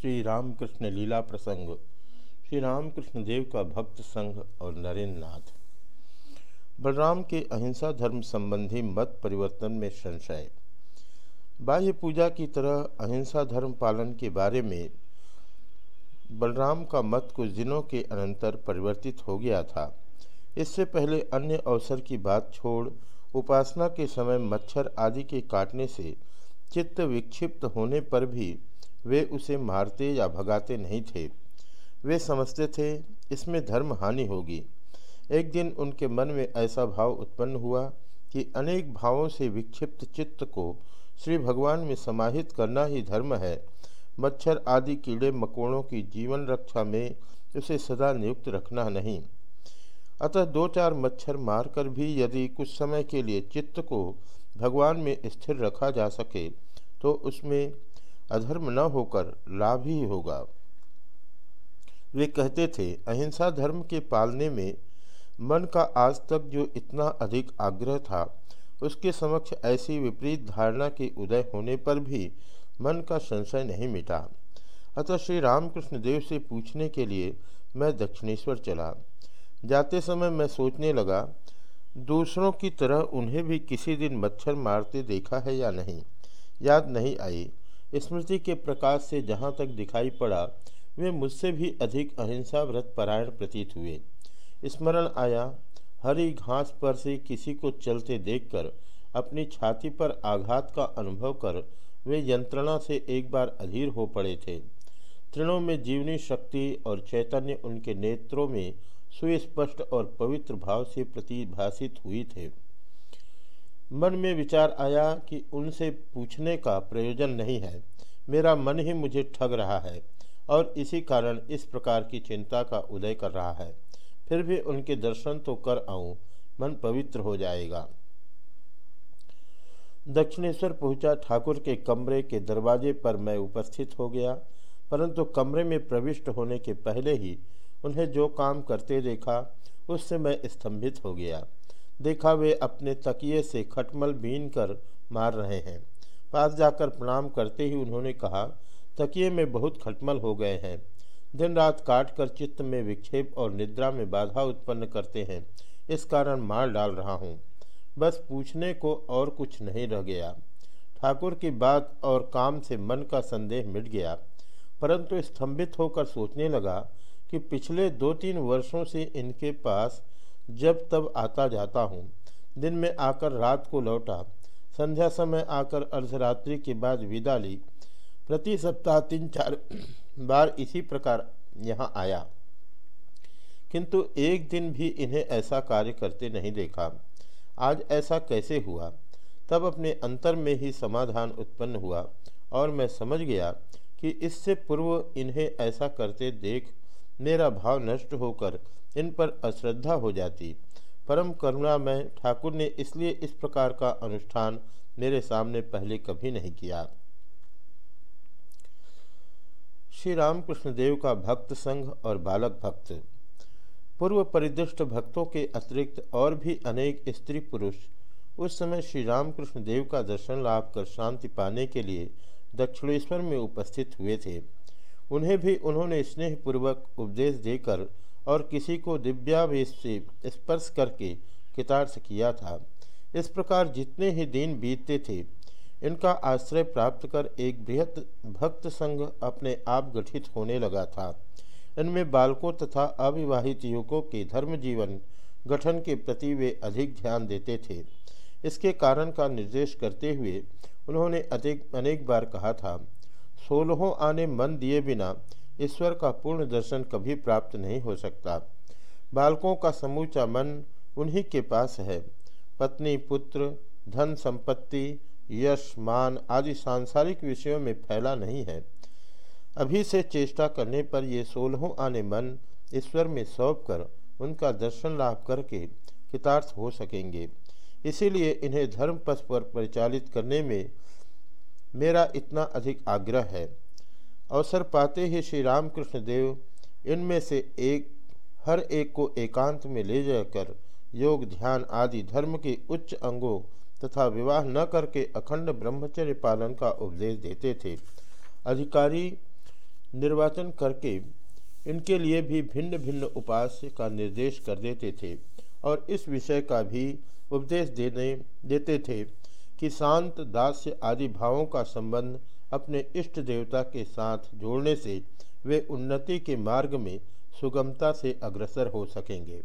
श्री रामकृष्ण लीला प्रसंग श्री रामकृष्ण देव का भक्त संघ और नरेंद्र नाथ बलराम के अहिंसा धर्म संबंधी मत परिवर्तन में संशय। बाह्य पूजा की तरह अहिंसा धर्म पालन के बारे में बलराम का मत कुछ दिनों के अनंतर परिवर्तित हो गया था। इससे पहले अन्य अवसर की बात छोड़, उपासना के समय मच्छर आदि के काटने से चित्त विक्षिप्त होने पर भी वे उसे मारते या भगाते नहीं थे। वे समझते थे, इसमें धर्म हानि होगी। एक दिन उनके मन में ऐसा भाव उत्पन्न हुआ कि अनेक भावों से विक्षिप्त चित्त को श्री भगवान में समाहित करना ही धर्म है। मच्छर आदि कीड़े मकोड़ों की जीवन रक्षा में उसे सदा नियुक्त रखना नहीं। अतः दो चार मच्छर मारकर भी यदि कुछ समय के लिए चित्त को भगवान में स्थिर रखा जा सके तो उसमें अधर्म न होकर लाभ ही होगा। वे कहते थे, अहिंसा धर्म के पालने में मन का आज तक जो इतना अधिक आग्रह था, उसके समक्ष ऐसी विपरीत धारणा के उदय होने पर भी मन का संशय नहीं मिटा। अतः श्री रामकृष्ण देव से पूछने के लिए मैं दक्षिणेश्वर चला। जाते समय मैं सोचने लगा, दूसरों की तरह उन्हें भी किसी दिन मच्छर मारते देखा है या नहीं? याद नहीं आई। स्मृति के प्रकाश से जहाँ तक दिखाई पड़ा, वे मुझसे भी अधिक अहिंसा व्रत परायण प्रतीत हुए। स्मरण आया, हरी घास पर से किसी को चलते देखकर, अपनी छाती पर आघात का अनुभव कर, वे यंत्रणा से एक बार अधीर हो पड़े थे। तृणों में जीवनी शक्ति और चैतन्य उनके नेत्रों में सुस्पष्ट और पवित्र भाव से प्रतिभाषित हुई थे। मन में विचार आया कि उनसे पूछने का प्रयोजन नहीं है। मेरा मन ही मुझे ठग रहा है और इसी कारण इस प्रकार की चिंता का उदय कर रहा है। फिर भी उनके दर्शन तो कर आऊँ, मन पवित्र हो जाएगा। दक्षिणेश्वर पहुँचा, ठाकुर के कमरे के दरवाजे पर मैं उपस्थित हो गया, परंतु कमरे में प्रविष्ट होने के पहले ही उन्हें जो काम करते देखा, उससे मैं स्तंभित हो गया। देखा वे अपने तकिए से खटमल बीन कर मार रहे हैं। पास जाकर प्रणाम करते ही उन्होंने कहा, तकिए में बहुत खटमल हो गए हैं। दिन रात काट कर चित्त में विक्षेप और निद्रा में बाधा उत्पन्न करते हैं। इस कारण मार डाल रहा हूँ। बस पूछने को और कुछ नहीं रह गया। ठाकुर की बात और काम से मन का संदेह मिट गया। परंतु स्तंभित होकर सोचने लगा कि पिछले दो तीन वर्षों से इनके पास जब तब आता जाता हूँ। दिन में आकर रात को लौटा। संध्या समय आकर अर्धरात्रि के बाद विदा ली। प्रति सप्ताह तीन चार बार इसी प्रकार यहाँ आया। किंतु एक दिन भी इन्हें ऐसा कार्य करते नहीं देखा। आज ऐसा कैसे हुआ? तब अपने अंतर में ही समाधान उत्पन्न हुआ और मैं समझ गया कि इससे पूर्व इन्हें ऐसा करते देख मेरा भाव नष्ट होकर इन पर अश्रद्धा हो जाती। परम करुणा में ठाकुर ने इसलिए इस प्रकार का अनुष्ठान मेरे सामने पहले कभी नहीं किया। श्री रामकृष्ण देव का भक्त संघ और बालक भक्त। पूर्व परिदृष्ट भक्तों के अतिरिक्त और भी अनेक स्त्री पुरुष उस समय श्री रामकृष्ण देव का दर्शन लाभ कर शांति पाने के लिए दक्षिणेश्वर में उपस्थित हुए थे। उन्हें भी उन्होंने स्नेहपूर्वक उपदेश देकर और किसी को दिव्यावेश से स्पर्श करके कितार्थ किया था। इस प्रकार जितने ही दिन बीतते थे, इनका आश्रय प्राप्त कर एक बृहत भक्त संघ अपने आप गठित होने लगा था। इनमें बालकों तथा अविवाहित युवकों के धर्म जीवन गठन के प्रति वे अधिक ध्यान देते थे। इसके कारण का निर्देश करते हुए उन्होंने अधिक अनेक बार कहा था, सोलहों आने मन दिए बिना ईश्वर का पूर्ण दर्शन कभी प्राप्त नहीं हो सकता। बालकों का समूचा मन उन्हीं के पास है। पत्नी, पुत्र, धन संपत्ति, यश, मान आदि सांसारिक विषयों में फैला नहीं है। अभी से चेष्टा करने पर ये सोलहों आने मन ईश्वर में सौंप कर उनका दर्शन लाभ करके कितार्थ हो सकेंगे। इसीलिए इन्हें धर्म पथ पर परिचालित करने में मेरा इतना अधिक आग्रह है। अवसर पाते ही श्री रामकृष्ण देव। इनमें से एक, हर एक को एकांत में ले जाकर योग, ध्यान आदि धर्म के उच्च अंगों तथा विवाह न करके अखंड ब्रह्मचर्य पालन का उपदेश देते थे। अधिकारी निर्वाचन करके इनके लिए भी भिन्न भिन्न उपास्य का निर्देश कर देते थे और इस विषय का भी उपदेश देने, देते थे कि शांत, दास्य आदि भावों का संबंध अपने इष्ट देवता के साथ जोड़ने से वे उन्नति के मार्ग में सुगमता से अग्रसर हो सकेंगे।